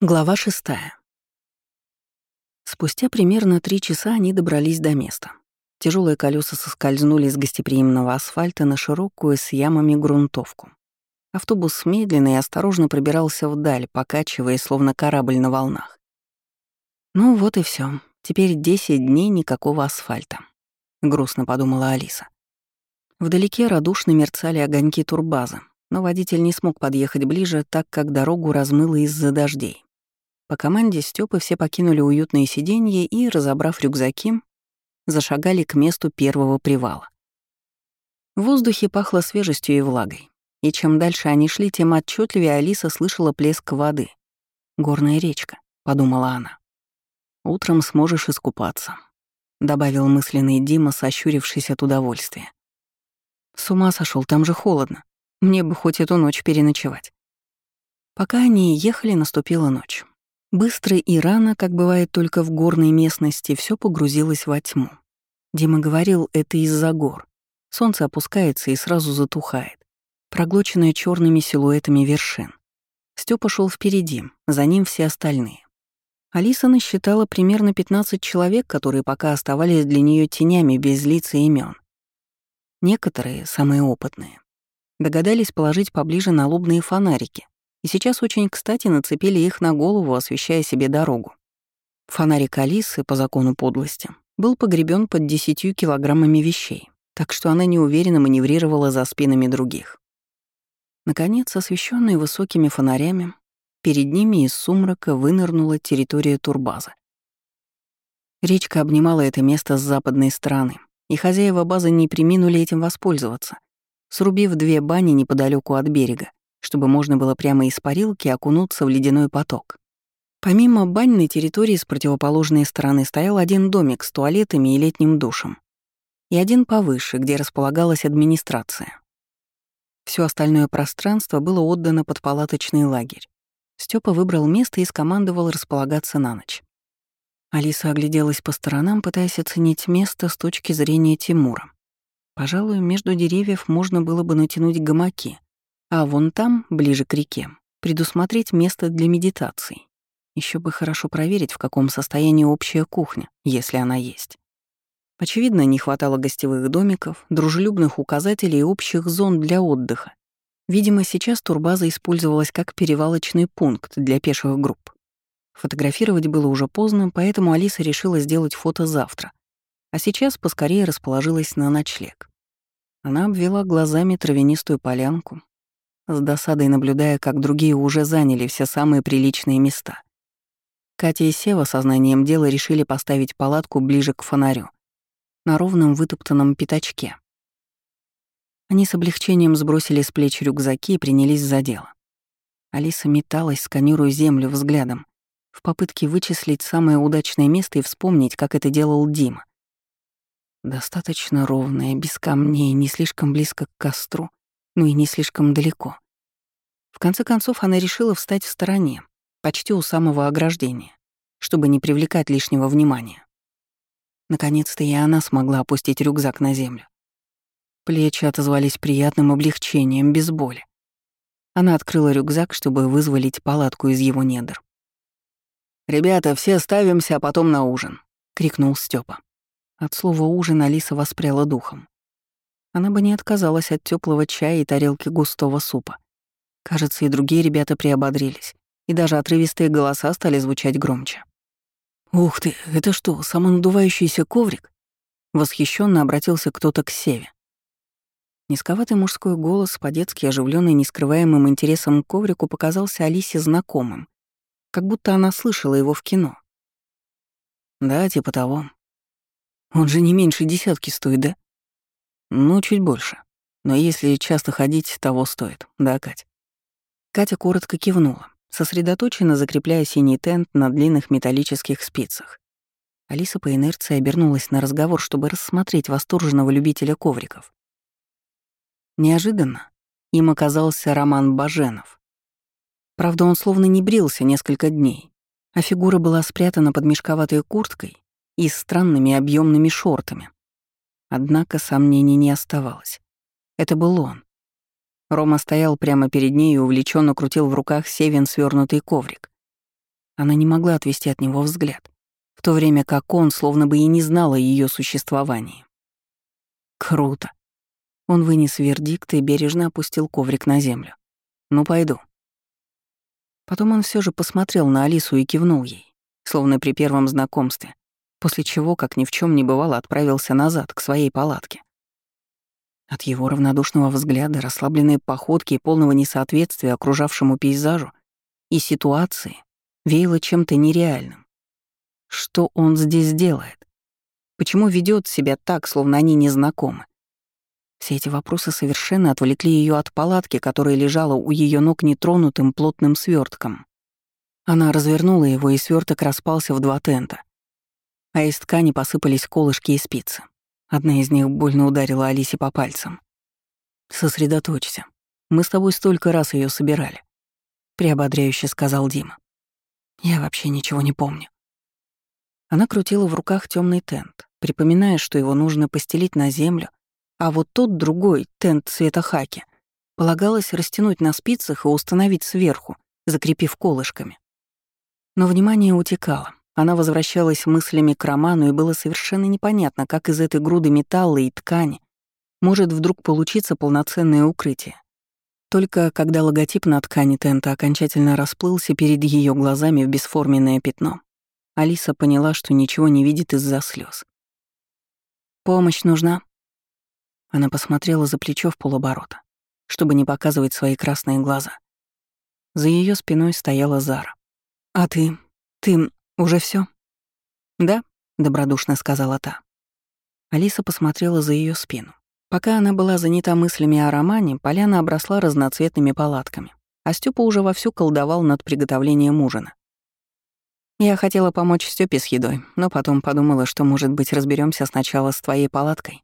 Глава шестая. Спустя примерно три часа они добрались до места. Тяжелые колеса соскользнули с гостеприимного асфальта на широкую с ямами грунтовку. Автобус медленно и осторожно пробирался вдаль, покачиваясь, словно корабль на волнах. Ну вот и все. Теперь 10 дней никакого асфальта. Грустно подумала Алиса. Вдалеке радушно мерцали огоньки турбазы, но водитель не смог подъехать ближе, так как дорогу размыло из-за дождей. По команде Стёпы все покинули уютные сиденья и, разобрав рюкзаки, зашагали к месту первого привала. В воздухе пахло свежестью и влагой, и чем дальше они шли, тем отчетливее Алиса слышала плеск воды. «Горная речка», — подумала она. «Утром сможешь искупаться», — добавил мысленный Дима, сощурившись от удовольствия. «С ума сошел, там же холодно. Мне бы хоть эту ночь переночевать». Пока они ехали, наступила ночь. Быстро и рано, как бывает только в горной местности, все погрузилось во тьму. Дима говорил, это из-за гор. Солнце опускается и сразу затухает, проглоченное черными силуэтами вершин. Степа шел впереди, за ним все остальные. Алиса насчитала примерно 15 человек, которые пока оставались для нее тенями без лиц и имен. Некоторые, самые опытные, догадались положить поближе налобные фонарики, и сейчас очень кстати нацепили их на голову, освещая себе дорогу. Фонарик Алисы, по закону подлости, был погребен под десятью килограммами вещей, так что она неуверенно маневрировала за спинами других. Наконец, освещенная высокими фонарями, перед ними из сумрака вынырнула территория турбазы. Речка обнимала это место с западной стороны, и хозяева базы не приминули этим воспользоваться, срубив две бани неподалеку от берега, чтобы можно было прямо из парилки окунуться в ледяной поток. Помимо бань на территории с противоположной стороны стоял один домик с туалетами и летним душем. И один повыше, где располагалась администрация. Все остальное пространство было отдано под палаточный лагерь. Степа выбрал место и скомандовал располагаться на ночь. Алиса огляделась по сторонам, пытаясь оценить место с точки зрения Тимура. Пожалуй, между деревьев можно было бы натянуть гамаки, а вон там, ближе к реке, предусмотреть место для медитации. Еще бы хорошо проверить, в каком состоянии общая кухня, если она есть. Очевидно, не хватало гостевых домиков, дружелюбных указателей и общих зон для отдыха. Видимо, сейчас турбаза использовалась как перевалочный пункт для пеших групп. Фотографировать было уже поздно, поэтому Алиса решила сделать фото завтра. А сейчас поскорее расположилась на ночлег. Она обвела глазами травянистую полянку, с досадой наблюдая, как другие уже заняли все самые приличные места. Катя и Сева сознанием дела решили поставить палатку ближе к фонарю, на ровном вытоптанном пятачке. Они с облегчением сбросили с плеч рюкзаки и принялись за дело. Алиса металась, сканируя землю взглядом, в попытке вычислить самое удачное место и вспомнить, как это делал Дима. Достаточно ровное, без камней, не слишком близко к костру, но и не слишком далеко. В конце концов, она решила встать в стороне, почти у самого ограждения, чтобы не привлекать лишнего внимания. Наконец-то и она смогла опустить рюкзак на землю. Плечи отозвались приятным облегчением, без боли. Она открыла рюкзак, чтобы вызволить палатку из его недр. «Ребята, все ставимся, а потом на ужин», — крикнул Степа. От слова «ужин» Алиса воспряла духом. Она бы не отказалась от теплого чая и тарелки густого супа. Кажется, и другие ребята приободрились, и даже отрывистые голоса стали звучать громче. «Ух ты, это что, самонадувающийся коврик?» Восхищенно обратился кто-то к Севе. Низковатый мужской голос, по-детски оживленный нескрываемым интересом к коврику, показался Алисе знакомым, как будто она слышала его в кино. «Да, типа того. Он же не меньше десятки стоит, да?» Ну, чуть больше. Но если часто ходить, того стоит. Да, Кать? Катя коротко кивнула, сосредоточенно закрепляя синий тент на длинных металлических спицах. Алиса по инерции обернулась на разговор, чтобы рассмотреть восторженного любителя ковриков. Неожиданно им оказался Роман Баженов. Правда, он словно не брился несколько дней, а фигура была спрятана под мешковатой курткой и странными объемными шортами. Однако сомнений не оставалось. Это был он. Рома стоял прямо перед ней и увлеченно крутил в руках Севин свернутый коврик. Она не могла отвести от него взгляд, в то время как он словно бы и не знал о ее существовании. Круто. Он вынес вердикт и бережно опустил коврик на землю. «Ну, пойду». Потом он все же посмотрел на Алису и кивнул ей, словно при первом знакомстве, после чего, как ни в чем не бывало, отправился назад, к своей палатке. От его равнодушного взгляда, расслабленной походки и полного несоответствия окружавшему пейзажу и ситуации веяло чем-то нереальным. Что он здесь делает? Почему ведет себя так, словно они не знакомы? Все эти вопросы совершенно отвлекли ее от палатки, которая лежала у ее ног нетронутым плотным свертком. Она развернула его, и сверток распался в два тента. А из ткани посыпались колышки и спицы. Одна из них больно ударила Алисе по пальцам. «Сосредоточься. Мы с тобой столько раз ее собирали», — приободряюще сказал Дима. «Я вообще ничего не помню». Она крутила в руках темный тент, припоминая, что его нужно постелить на землю, а вот тот другой, тент цвета хаки, полагалось растянуть на спицах и установить сверху, закрепив колышками. Но внимание утекало. Она возвращалась мыслями к роману, и было совершенно непонятно, как из этой груды металла и ткани может вдруг получиться полноценное укрытие. Только когда логотип на ткани тента окончательно расплылся перед ее глазами в бесформенное пятно, Алиса поняла, что ничего не видит из-за слез. «Помощь нужна?» Она посмотрела за плечо в полоборота, чтобы не показывать свои красные глаза. За ее спиной стояла Зара. «А ты? Ты уже все? «Да», — добродушно сказала та. Алиса посмотрела за ее спину. Пока она была занята мыслями о романе, поляна обросла разноцветными палатками, а Степа уже вовсю колдовал над приготовлением ужина. Я хотела помочь Степе с едой, но потом подумала, что, может быть, разберемся сначала с твоей палаткой.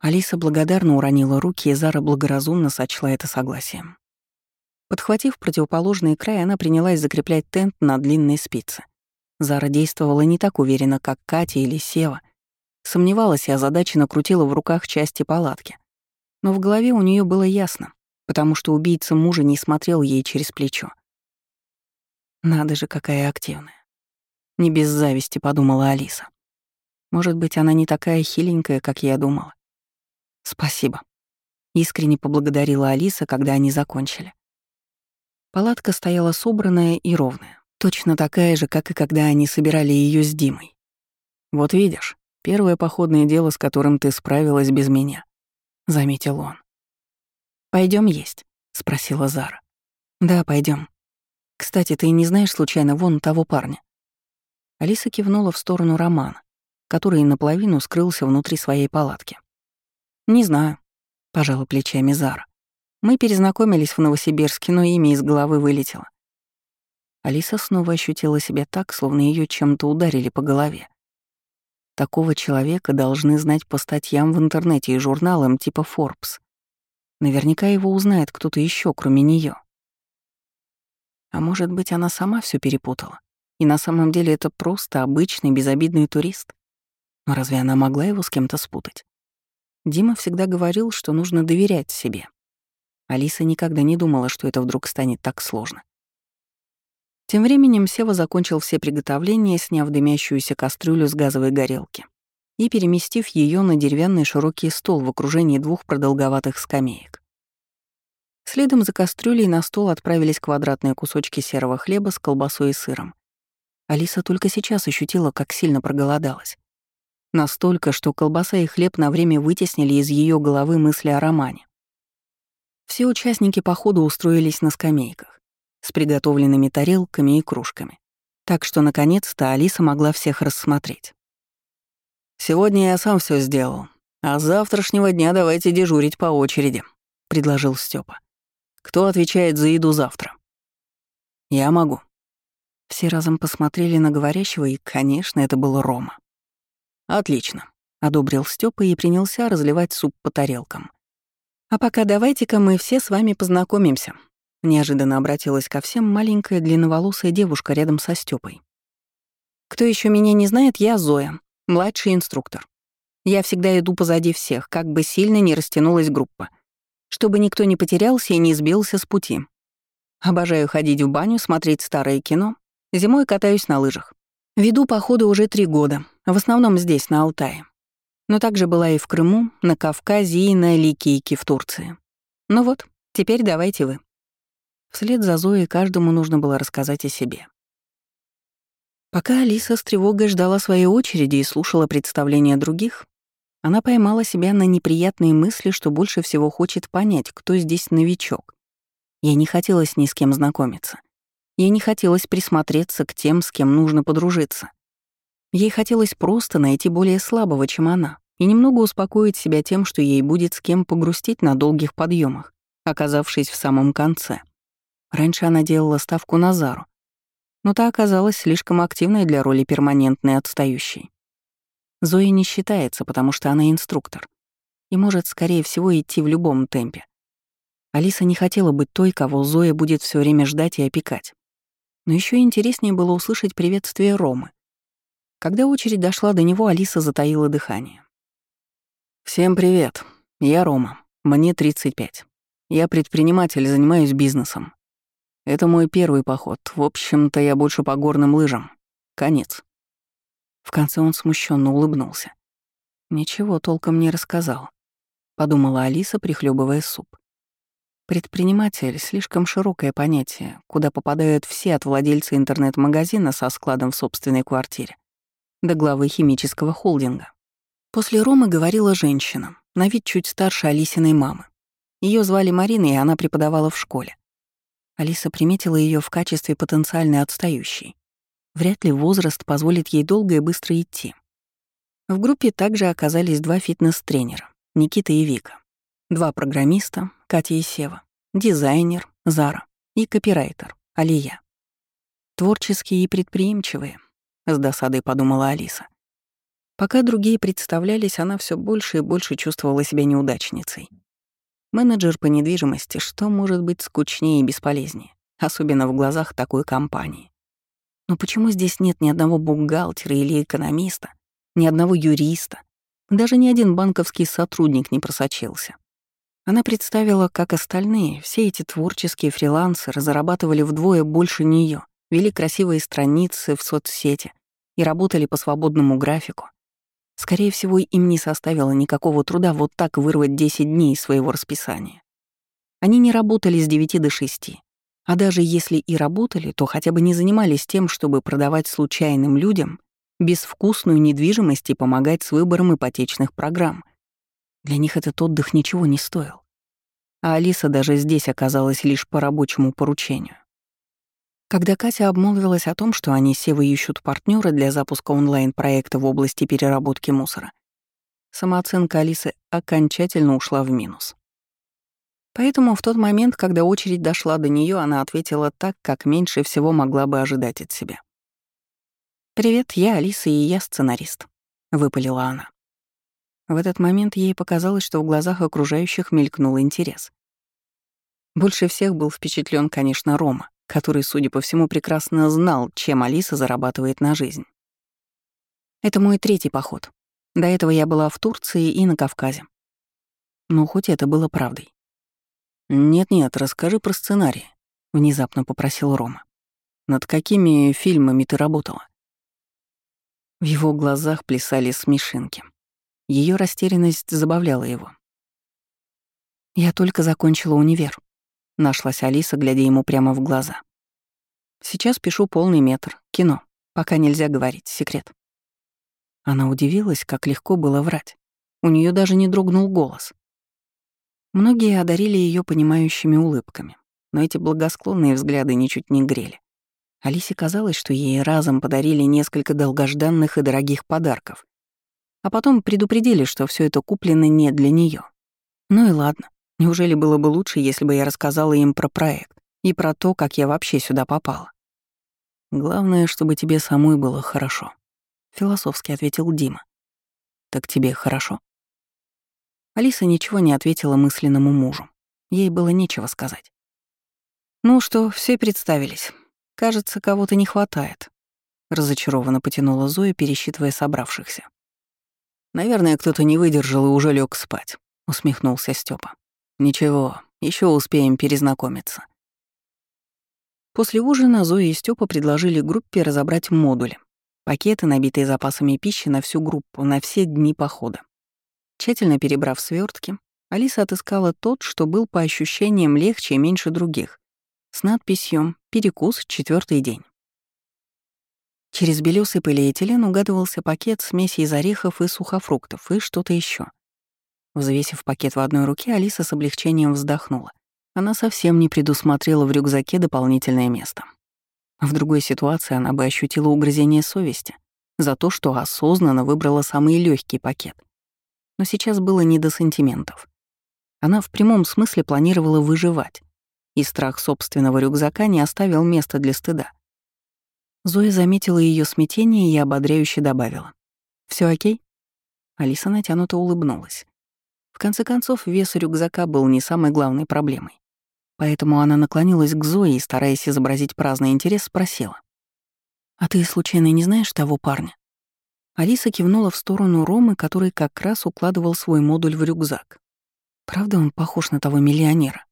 Алиса благодарно уронила руки, и Зара благоразумно сочла это согласием. Подхватив противоположный край, она принялась закреплять тент на длинной спице. Зара действовала не так уверенно, как Катя или Сева. Сомневалась и озадаченно крутила в руках части палатки. Но в голове у нее было ясно, потому что убийца мужа не смотрел ей через плечо. «Надо же, какая активная!» Не без зависти, подумала Алиса. Может быть, она не такая хиленькая, как я думала. «Спасибо», — искренне поблагодарила Алиса, когда они закончили. Палатка стояла собранная и ровная, точно такая же, как и когда они собирали ее с Димой. «Вот видишь, первое походное дело, с которым ты справилась без меня», — заметил он. Пойдем есть?» — спросила Зара. «Да, пойдем. Кстати, ты не знаешь случайно вон того парня?» Алиса кивнула в сторону Романа, который наполовину скрылся внутри своей палатки. «Не знаю», — пожала плечами Зара. «Мы перезнакомились в Новосибирске, но имя из головы вылетело». Алиса снова ощутила себя так, словно ее чем-то ударили по голове. Такого человека должны знать по статьям в интернете и журналам типа Forbes. Наверняка его узнает кто-то еще, кроме нее. А может быть, она сама все перепутала? И на самом деле это просто обычный безобидный турист? Но разве она могла его с кем-то спутать? Дима всегда говорил, что нужно доверять себе. Алиса никогда не думала, что это вдруг станет так сложно. Тем временем Сева закончил все приготовления, сняв дымящуюся кастрюлю с газовой горелки и переместив ее на деревянный широкий стол в окружении двух продолговатых скамеек. Следом за кастрюлей на стол отправились квадратные кусочки серого хлеба с колбасой и сыром. Алиса только сейчас ощутила, как сильно проголодалась. Настолько, что колбаса и хлеб на время вытеснили из ее головы мысли о романе. Все участники похода устроились на скамейках с приготовленными тарелками и кружками, так что наконец-то Алиса могла всех рассмотреть. «Сегодня я сам все сделал, а с завтрашнего дня давайте дежурить по очереди», — предложил Степа. «Кто отвечает за еду завтра?» «Я могу». Все разом посмотрели на говорящего, и, конечно, это был Рома. «Отлично», — одобрил Степа и принялся разливать суп по тарелкам. «А пока давайте-ка мы все с вами познакомимся», — неожиданно обратилась ко всем маленькая длинноволосая девушка рядом со Степой. «Кто еще меня не знает, я Зоя, младший инструктор. Я всегда иду позади всех, как бы сильно не растянулась группа, чтобы никто не потерялся и не сбился с пути. Обожаю ходить в баню, смотреть старое кино. Зимой катаюсь на лыжах. Веду походы уже три года, в основном здесь, на Алтае. Но также была и в Крыму, на Кавказе и на Ликийке в Турции. Ну вот, теперь давайте вы. Вслед за Зоей каждому нужно было рассказать о себе. Пока Алиса с тревогой ждала своей очереди и слушала представления других, она поймала себя на неприятные мысли, что больше всего хочет понять, кто здесь новичок. Ей не хотелось ни с кем знакомиться. Ей не хотелось присмотреться к тем, с кем нужно подружиться. Ей хотелось просто найти более слабого, чем она, и немного успокоить себя тем, что ей будет с кем погрустить на долгих подъемах, оказавшись в самом конце. Раньше она делала ставку на Зару, но та оказалась слишком активной для роли перманентной отстающей. Зоя не считается, потому что она инструктор и может, скорее всего, идти в любом темпе. Алиса не хотела быть той, кого Зоя будет все время ждать и опекать. Но еще интереснее было услышать приветствие Ромы. Когда очередь дошла до него, Алиса затаила дыхание. «Всем привет. Я Рома. Мне 35. Я предприниматель, занимаюсь бизнесом. Это мой первый поход. В общем-то, я больше по горным лыжам. Конец. В конце он смущенно улыбнулся. Ничего толком не рассказал, подумала Алиса, прихлебывая суп. Предприниматель — слишком широкое понятие, куда попадают все от владельца интернет-магазина со складом в собственной квартире до главы химического холдинга. После Ромы говорила женщина, на вид чуть старше Алисиной мамы. Ее звали Марина, и она преподавала в школе. Алиса приметила ее в качестве потенциальной отстающей. Вряд ли возраст позволит ей долго и быстро идти. В группе также оказались два фитнес-тренера — Никита и Вика. Два программиста — Катя и Сева. Дизайнер — Зара. И копирайтер — Алия. Творческие и предприимчивые, — с досадой подумала Алиса. Пока другие представлялись, она все больше и больше чувствовала себя неудачницей. Менеджер по недвижимости, что может быть скучнее и бесполезнее, особенно в глазах такой компании. Но почему здесь нет ни одного бухгалтера или экономиста, ни одного юриста? Даже ни один банковский сотрудник не просочился. Она представила, как остальные, все эти творческие фрилансеры зарабатывали вдвое больше нее, вели красивые страницы в соцсети и работали по свободному графику. Скорее всего, им не составило никакого труда вот так вырвать 10 дней из своего расписания. Они не работали с 9 до 6. А даже если и работали, то хотя бы не занимались тем, чтобы продавать случайным людям безвкусную недвижимость и помогать с выбором ипотечных программ. Для них этот отдых ничего не стоил. А Алиса даже здесь оказалась лишь по рабочему поручению. Когда Катя обмолвилась о том, что они с Севой ищут партнера для запуска онлайн-проекта в области переработки мусора, самооценка Алисы окончательно ушла в минус. Поэтому в тот момент, когда очередь дошла до нее, она ответила так, как меньше всего могла бы ожидать от себя. «Привет, я Алиса, и я сценарист», — выпалила она. В этот момент ей показалось, что в глазах окружающих мелькнул интерес. Больше всех был впечатлен, конечно, Рома, который, судя по всему, прекрасно знал, чем Алиса зарабатывает на жизнь. Это мой третий поход. До этого я была в Турции и на Кавказе. Но хоть это было правдой. «Нет-нет, расскажи про сценарий», — внезапно попросил Рома. «Над какими фильмами ты работала?» В его глазах плясали смешинки. Ее растерянность забавляла его. «Я только закончила универ», Нашлась Алиса, глядя ему прямо в глаза. «Сейчас пишу полный метр. Кино. Пока нельзя говорить. Секрет». Она удивилась, как легко было врать. У нее даже не дрогнул голос. Многие одарили ее понимающими улыбками, но эти благосклонные взгляды ничуть не грели. Алисе казалось, что ей разом подарили несколько долгожданных и дорогих подарков, а потом предупредили, что все это куплено не для нее. Ну и ладно. Неужели было бы лучше, если бы я рассказала им про проект и про то, как я вообще сюда попала? Главное, чтобы тебе самой было хорошо, философски ответил Дима. Так тебе хорошо? Алиса ничего не ответила мысленному мужу. Ей было нечего сказать. Ну что, все представились. Кажется, кого-то не хватает. Разочарованно потянула Зоя, пересчитывая собравшихся. Наверное, кто-то не выдержал и уже лег спать, усмехнулся Степа. Ничего, еще успеем перезнакомиться. После ужина Зоя и Степа предложили группе разобрать модули. Пакеты, набитые запасами пищи на всю группу, на все дни похода. Тщательно перебрав свертки, Алиса отыскала тот, что был по ощущениям легче и меньше других, с надписью «Перекус, четвертый день». Через белесый полиэтилен угадывался пакет смеси из орехов и сухофруктов и что-то еще. Взвесив пакет в одной руке, Алиса с облегчением вздохнула. Она совсем не предусмотрела в рюкзаке дополнительное место. В другой ситуации она бы ощутила угрызение совести за то, что осознанно выбрала самый легкий пакет. Но сейчас было не до сантиментов. Она в прямом смысле планировала выживать, и страх собственного рюкзака не оставил места для стыда. Зоя заметила ее смятение и ободряюще добавила. Все окей?» Алиса натянуто улыбнулась. В конце концов, вес рюкзака был не самой главной проблемой. Поэтому она наклонилась к Зое и, стараясь изобразить праздный интерес, спросила. «А ты, случайно, не знаешь того парня?» Алиса кивнула в сторону Ромы, который как раз укладывал свой модуль в рюкзак. «Правда он похож на того миллионера?»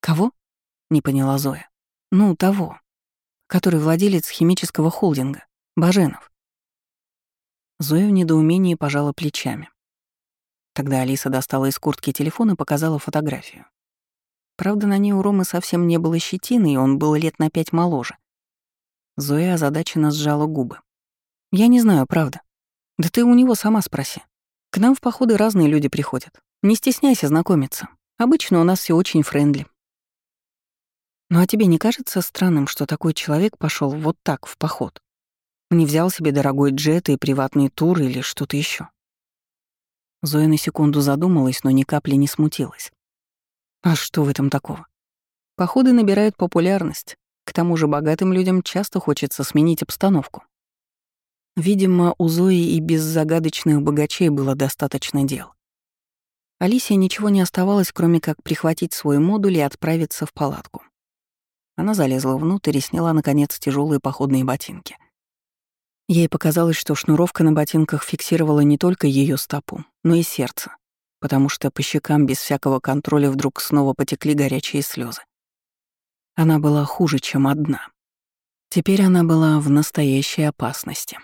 «Кого?» — не поняла Зоя. «Ну, того, который владелец химического холдинга, Баженов. Зоя в недоумении пожала плечами. Тогда Алиса достала из куртки телефон и показала фотографию. Правда, на ней у Ромы совсем не было щетины, и он был лет на пять моложе. Зоя озадаченно сжала губы. «Я не знаю, правда. Да ты у него сама спроси. К нам в походы разные люди приходят. Не стесняйся знакомиться. Обычно у нас все очень френдли. Ну а тебе не кажется странным, что такой человек пошел вот так в поход? Не взял себе дорогой джет и приватный тур или что-то еще? Зоя на секунду задумалась, но ни капли не смутилась. А что в этом такого? Походы набирают популярность. К тому же богатым людям часто хочется сменить обстановку. Видимо, у Зои и без загадочных богачей было достаточно дел. Алисе ничего не оставалось, кроме как прихватить свой модуль и отправиться в палатку. Она залезла внутрь и сняла, наконец, тяжелые походные ботинки. Ей показалось, что шнуровка на ботинках фиксировала не только ее стопу, но и сердце, потому что по щекам без всякого контроля вдруг снова потекли горячие слезы. Она была хуже, чем одна. Теперь она была в настоящей опасности.